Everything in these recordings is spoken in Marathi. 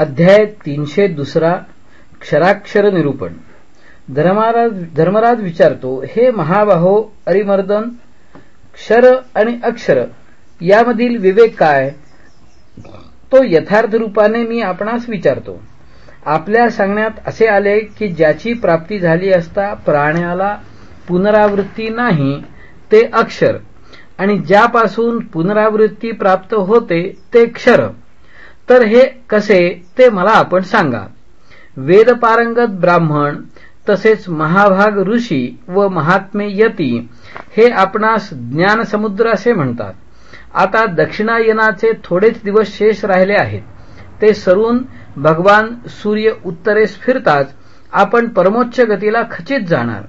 अध्याय तीनशे दुसरा क्षराक्षर निरूपण. धर्मराज धर्मराज विचारतो हे महाबाहो अरिमर्दन क्षर आणि अक्षर यामधील विवेक काय? तो यथार्थ रूपाने मी आपणास विचारतो. आपल्या सांगण्यात असे आले की ज्याची प्राप्ती झाली असता प्राण्याला पुनरावृत्ती नाही ते अक्षर. आणि ज्यापासून पुनरावृत्ती प्राप्त होते ते क्षर. तर हे कसे ते मला आपण सांगा. वेदपारंगत ब्राह्मण तसेच महाभाग ऋषी व महात्मे यती हे आपणास ज्ञानसमुद्र असे म्हणतात. आता दक्षिणायनाचे थोडेच दिवस शेष राहिले आहेत. ते सरून भगवान सूर्य उत्तरेस फिरताच आपण परमोच्च गतीला खचित जाणार.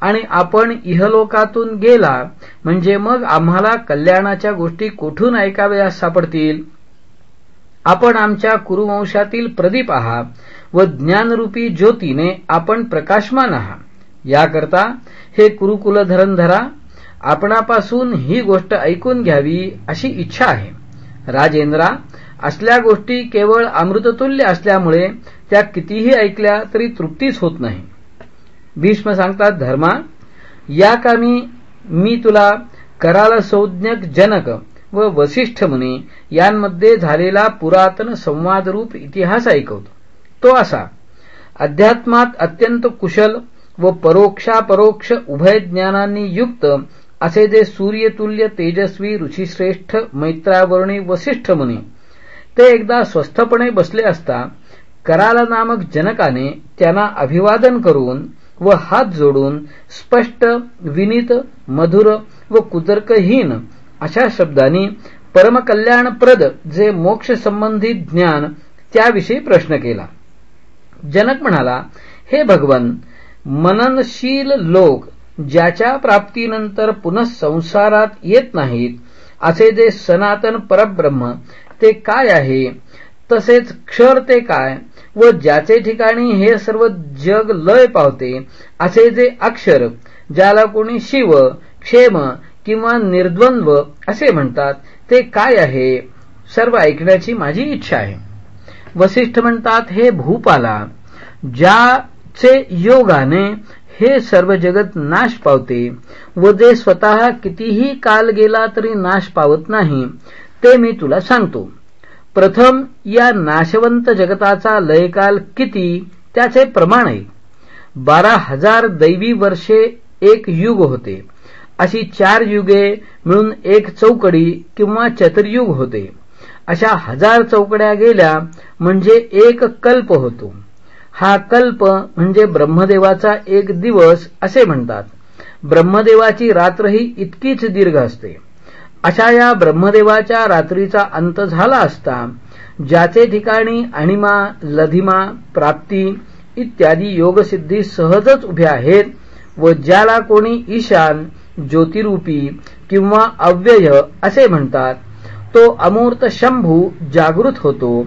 आणि आपण इहलोकातून गेला म्हणजे मग आम्हाला कल्याणाच्या गोष्टी कोठून ऐकाव्यास सापडतील? आपण आमच्या कुरुवंशातील प्रदीप आहात व ज्ञानरूपी ज्योतीने आपण प्रकाशमान आहात याकरता हे कुरुकुल धरा आपणापासून ही गोष्ट ऐकून घ्यावी अशी इच्छा आहे. राजेंद्रा असल्या गोष्टी केवळ अमृततुल्य असल्यामुळे त्या कितीही ऐकल्या तरी तृप्तीच होत नाही. भीष्म सांगतात धर्मा या कामी मी तुला कराल संज्ञक जनक व वसिष्ठ मुनी यांमध्ये झालेला पुरातन संवादरूप इतिहास ऐकवतो. तो असा अध्यात्मात अत्यंत कुशल व परोक्षापरोक्ष उभय ज्ञानांनी युक्त असे जे सूर्यतुल्य तेजस्वी ऋषीश्रेष्ठ मैत्रावर्णी वसिष्ठ मुनी ते एकदा स्वस्थपणे बसले असता कराला नामक जनकाने त्यांना अभिवादन करून व हात जोडून स्पष्ट विनीत मधुर व कुतर्कहीन अशा शब्दांनी परमकल्याणप्रद जे मोक्ष संबंधित ज्ञान त्याविषयी प्रश्न केला. जनक म्हणाला हे भगवन मननशील लोक ज्याच्या प्राप्तीनंतर पुन्हा संसारात येत नाहीत असे जे सनातन परब्रह्म ते काय आहे? तसेच क्षर ते काय? व ज्याचे ठिकाणी हे सर्व जग लय पावते असे जे अक्षर ज्याला कोणी शिव क्षेम किंवा निर्द्वंद्व असे म्हणतात. ते काय आहे? सर्व ऐकण्याची माझी इच्छा आहे. वसिष्ठ म्हणतात हे भूपाला ज्याचे योगाने हे सर्व जगत नाश पावते व जे स्वतः कितीही काल गेला तरी नाश पावत नाही ते मी तुला सांगतो. प्रथम या नाशवंत जगताचा लयकाल किती त्याचे प्रमाण आहे. बारा हजार दैवी वर्षे एक युग होते. अशी चार युगे मिळून एक चौकडी किंवा चतुर्युग होते. अशा हजार चौकड्या गेल्या म्हणजे एक कल्प होतो. हा कल्प म्हणजे ब्रह्मदेवाचा एक दिवस असे म्हणतात. ब्रह्मदेवाची रात्रही इतकीच दीर्घ असते. अशा या ब्रह्मदेवाच्या रात्रीचा अंत झाला असता ज्याचे ठिकाणी अणिमा लधिमा प्राप्ती इत्यादी योगसिद्धी सहजच उभ्या आहेत व ज्याला कोणी ईशान ज्योतिरूपी किंवा अव्यय असे म्हणतात. तो अमूर्त शंभू जागृत होतो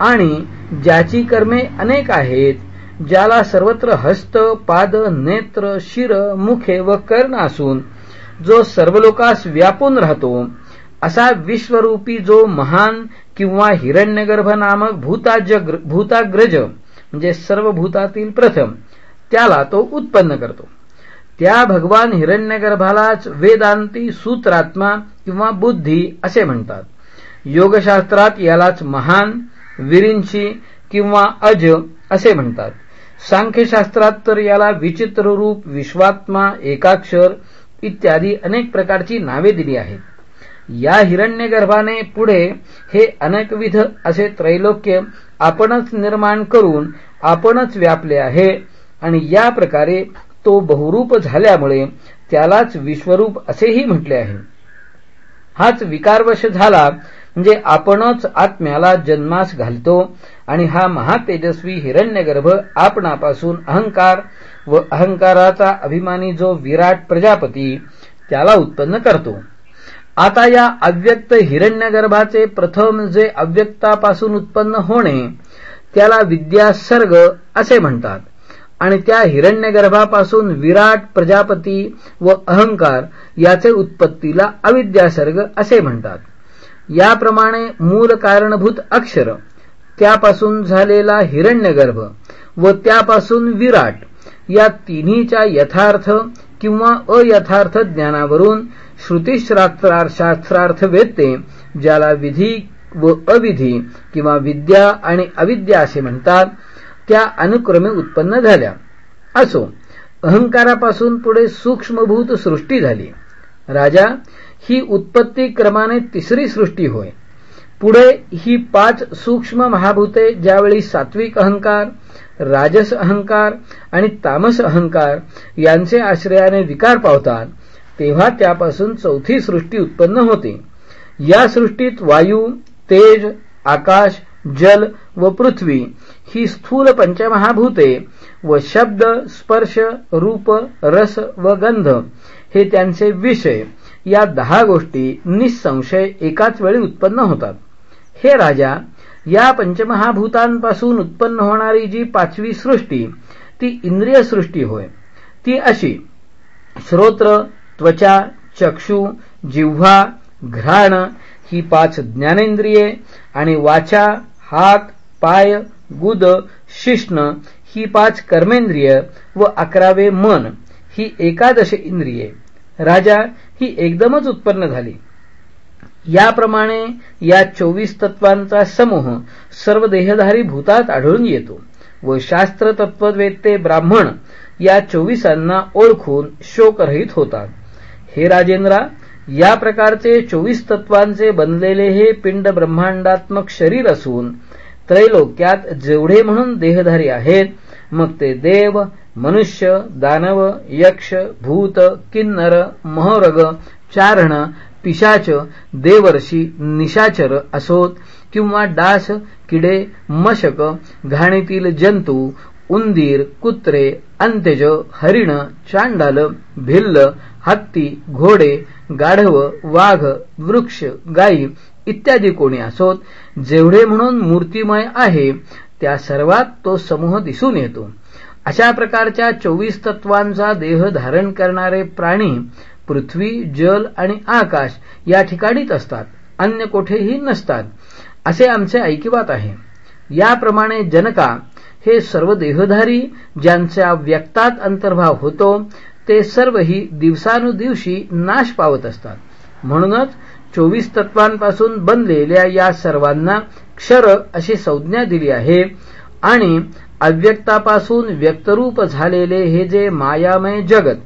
आणि ज्याची कर्मे अनेक आहेत ज्याला सर्वत्र हस्त पाद नेत्र शिर मुखे व कर्ण असून जो सर्व लोकास व्यापून राहतो असा विश्वरूपी जो महान किंवा हिरण्यगर्भ नामक भूताग्रज म्हणजे सर्व भूतातील प्रथम त्याला तो उत्पन्न करतो. त्या भगवान हिरण्यगर्भालाच वेदांती सूत्रात्मा किंवा बुद्धी असे म्हणतात. योगशास्त्रात यालाच महान विरिंची किंवा अज असे म्हणतात. सांख्यशास्त्रात तर याला विचित्र रूप विश्वात्मा एकाक्षर इत्यादी अनेक प्रकारची नावे दिली आहेत. या हिरण्यगर्भाने पुढे हे अनेकविध असे त्रैलोक्य आपणच निर्माण करून आपणच व्यापले आहे आणि या प्रकारे तो बहुरूप झाल्यामुळे त्यालाच विश्वरूप असेही म्हटले आहे. हाच विकारवश झाला म्हणजे आपणच आत्म्याला जन्मास घालतो आणि हा महातेजस्वी हिरण्यगर्भ आपणापासून अहंकार व अहंकाराचा अभिमानी जो विराट प्रजापती त्याला उत्पन्न करतो. आता या अव्यक्त हिरण्यगर्भाचे प्रथम जे अव्यक्तापासून उत्पन्न होणे त्याला विद्यासर्ग असे म्हणतात. आणि त्या हिरण्यगर्भापासून विराट प्रजापती व अहंकार याचे उत्पत्तीला अविद्यासर्ग असे म्हणतात. याप्रमाणे मूल कारणभूत अक्षर त्यापासून झालेला हिरण्यगर्भ व त्यापासून विराट या तिन्हीच्या यथार्थ किंवा अयथार्थ ज्ञानावरून श्रुतीशास्त्रार्थ वेत्ते ज्याला विधी व अविधी किंवा विद्या आणि अविद्या असे म्हणतात त्या अनुक्रमे उत्पन्न झाल्या. असो अहंकारापासून पुढे सूक्ष्मभूत सृष्टी झाली. राजा ही उत्पत्ती क्रमाने तिसरी सृष्टी होय. पुढे ही पाच सूक्ष्म महाभूते ज्यावेळी सात्विक अहंकार राजस अहंकार आणि तामस अहंकार यांचे आश्रयाने विकार पावतात तेव्हा त्यापासून चौथी सृष्टी उत्पन्न होते. या सृष्टीत वायू तेज आकाश जल व पृथ्वी ही स्थूल पंचमहाभूते व शब्द स्पर्श रूप रस व गंध हे त्यांचे विषय. या दहा गोष्टी निसंशय एकाच वेळी उत्पन्न होतात. हे राजा या पंचमहाभूतांपासून उत्पन्न होणारी जी पाचवी सृष्टी ती इंद्रिय सृष्टी होय. ती अशी श्रोत्र त्वचा चक्षु जिव्हा घ्राण ही पाच ज्ञानेंद्रिये आणि वाचा हात पाय गुद शिष्ण ही पाच कर्मेंद्रिय व अकरावे मन ही एकादश इंद्रिये. राजा ही एकदमच उत्पन्न झाली. याप्रमाणे या चोवीस तत्वांचा समूह सर्व देहधारी भूतात आढळून येतो व शास्त्र तत्ववेत्ते ब्राह्मण या चोवीसांना ओळखून शोकरहित होतात. हे राजेंद्रा या प्रकारचे चोवीस तत्वांचे बनलेले हे पिंड ब्रह्मांडात्मक शरीर असून त्रैलोक्यात जेवढे म्हणून देहधारी आहेत मग ते देव मनुष्य दानव यक्ष भूत किन्नर महरग चारण पिशाच देवर्षी निशाचर असोत किंवा डास किडे मशक घाणीतील जंतू उंदीर कुत्रे अंत्यज हरिण चांडाल भिल्ल हत्ती घोडे गाढव वाघ वृक्ष गायी इत्यादी कोणी असोत जेवढे म्हणून मूर्तिमय आहे त्या सर्वात तो समूह दिसून येतो. अशा प्रकारच्या चोवीस तत्वांचा देह धारण करणारे प्राणी पृथ्वी जल आणि आकाश या ठिकाणीच असतात अन्य कोठेही नसतात असे आमचे ऐकिवात आहे. याप्रमाणे जनका हे सर्व देहधारी ज्यांचा व्यक्तात अंतर्भाव होतो ते सर्वही दिवसानुदिवशी नाश पावत असतात. म्हणूनच चोवीस तत्वांपासून बनलेल्या या सर्वांना क्षर अशी संज्ञा दिली आहे. आणि अव्यक्तापासून व्यक्तरूप झालेले हे जे मायामय जगत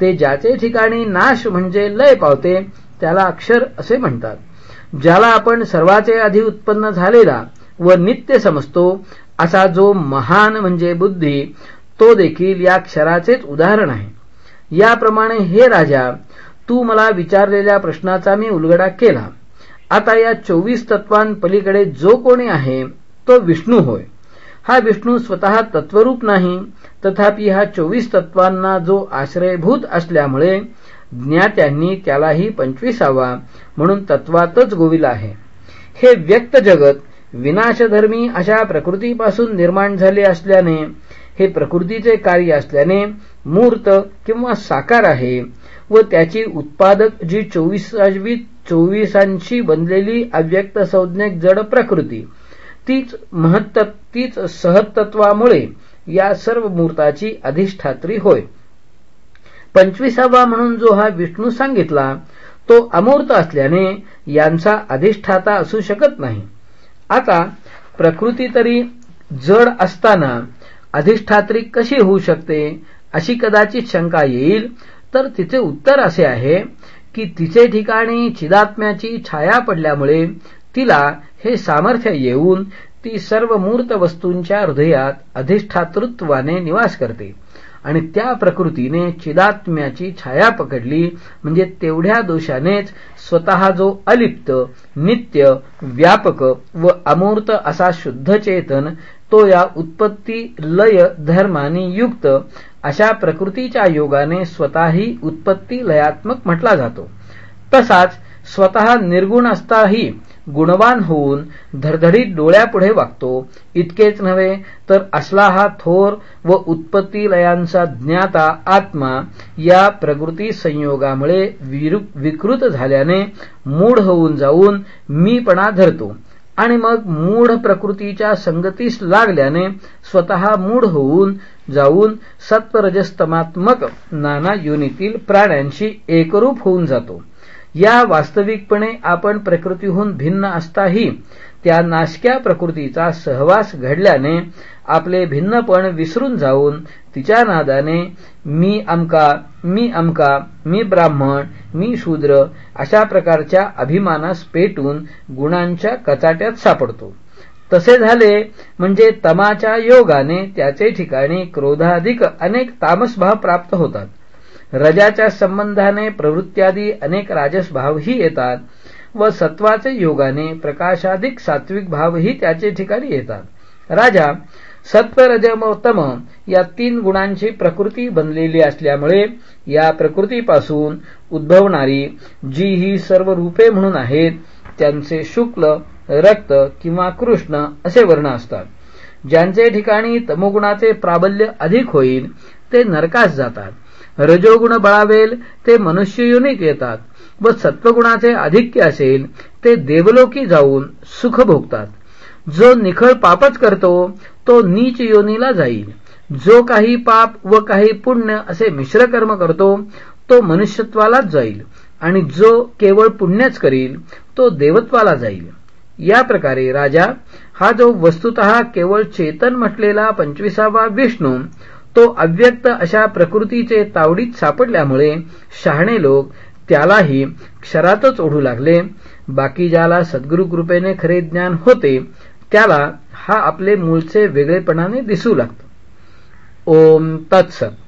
ते ज्याचे ठिकाणी नाश म्हणजे लय पावते त्याला अक्षर असे म्हणतात. ज्याला आपण सर्वाचे आधी उत्पन्न झालेला व नित्य समजतो असा जो महान म्हणजे बुद्धी तो देखील या क्षराचेच उदाहरण आहे. याप्रमाणे हे राजा तू मला विचारलेल्या प्रश्नाचा मी उलगडा केला. आता या चोवीस तत्वांपलीकडे जो कोणी आहे तो विष्णू होय. हा विष्णू स्वतः तत्वरूप नाही तथापि हा चोवीस तत्वांना जो आश्रयभूत असल्यामुळे ज्ञात्यांनी त्यालाही पंचवीसावा म्हणून तत्वातच गोविला आहे. हे व्यक्त जगत विनाशधर्मी अशा प्रकृतीपासून निर्माण झाले असल्याने हे प्रकृतीचे कार्य असल्याने मूर्त किंवा साकार आहे व त्याची उत्पादक जी चोवीसावी चोवीसांशी बनलेली अव्यक्त संज्ञक जड प्रकृती तीच महत्त तीच सहतत्वामुळे या सर्व मूर्ताची अधिष्ठात्री होय. पंचवीसावा म्हणून जो हा विष्णू सांगितला तो अमूर्त असल्याने यांचा अधिष्ठाता असू शकत नाही. आता प्रकृती तरी जड असताना अधिष्ठात्री कशी होऊ शकते? अशी कदाचित शंका येईल. तर तिचे उत्तर असे आहे की तिचे ठिकाणी चिदात्म्याची छाया पडल्यामुळे तिला हे सामर्थ्य येऊन ती सर्व मूर्त वस्तूंच्या हृदयात अधिष्ठातृत्वाने निवास करते. आणि त्या प्रकृतीने चिदात्म्याची छाया पकडली म्हणजे तेवढ्या दोषानेच स्वतः जो अलिप्त नित्य व्यापक व अमूर्त असा शुद्ध चेतन तो या उत्पत्ती लय धर्मानी युक्त अशा प्रकृतीच्या योगाने स्वतःही उत्पत्ती लयात्मक म्हटला जातो. तसाच स्वतः निर्गुण असताही गुणवान होऊन धडधडीत डोळ्यापुढे वागतो इतकेच नव्हे तर असला हा थोर व उत्पत्ती लयांचा ज्ञाता आत्मा या प्रकृती संयोगामुळे विकृत झाल्याने मूढ होऊन जाऊन मीपणा धरतो. आणि मग मूढ प्रकृतीच्या संगतीस लागल्याने स्वतः मूढ होऊन जाऊन सत्वरजस्तमात्मक नाना योनीतील प्राण्यांशी एकरूप होऊन जातो. या वास्तविकपणे आपण प्रकृतीहून भिन्न असताही त्या नाशक्या प्रकृतीचा सहवास घडल्याने आपले भिन्नपण विसरून जाऊन तिच्या नादाने मी अमका मी अमका मी ब्राह्मण मी शूद्र अशा प्रकारच्या अभिमानास पेटून गुणांच्या कचाट्यात सापडतो. तसे झाले म्हणजे तमाच्या योगाने त्याचे ठिकाणी क्रोधाधिक अनेक तामसभाव प्राप्त होतात. रजाच्या संबंधाने प्रवृत्त्यादी अनेक राजसभावही येतात. व सत्वाचे योगाने प्रकाशाधिक सात्विक भावही त्याचे ठिकाणी येतात. राजा सत्वरजमोत्तम या तीन गुणांची प्रकृती बनलेली असल्यामुळे या प्रकृतीपासून उद्भवणारी जी ही सर्व रूपे म्हणून आहेत त्यांचे शुक्ल रक्त किंवा कृष्ण असे वर्ण असतात. ज्यांचे ठिकाणी तमोगुणाचे प्राबल्य अधिक होईल ते नरकास जातात. रजोगुण बळावेल ते मनुष्ययुनिक येतात. व सत्वगुणाचे आधिक्य असेल ते देवलोकी जाऊन सुख भोगतात. जो निखळ पापच करतो तो नीच योनीला जाईल. जो काही पाप व काही पुण्य असे मिश्र कर्म करतो तो मनुष्यत्वालाच जाईल. आणि जो केवळ पुण्यच करील तो देवत्वाला जाईल. या प्रकारे राजा हा जो वस्तुत केवळ चेतन म्हटलेला पंचवीसावा विष्णू तो अव्यक्त अशा प्रकृतीचे तावडीत सापडल्यामुळे शहाणे लोक त्यालाही क्षरातच ओढू लागले. बाकी ज्याला सद्गुरु कृपेने खरे ज्ञान होते त्याला हा आपले मूळचे वेगळेपणाने दिसू लागतो. ओम तत्सत.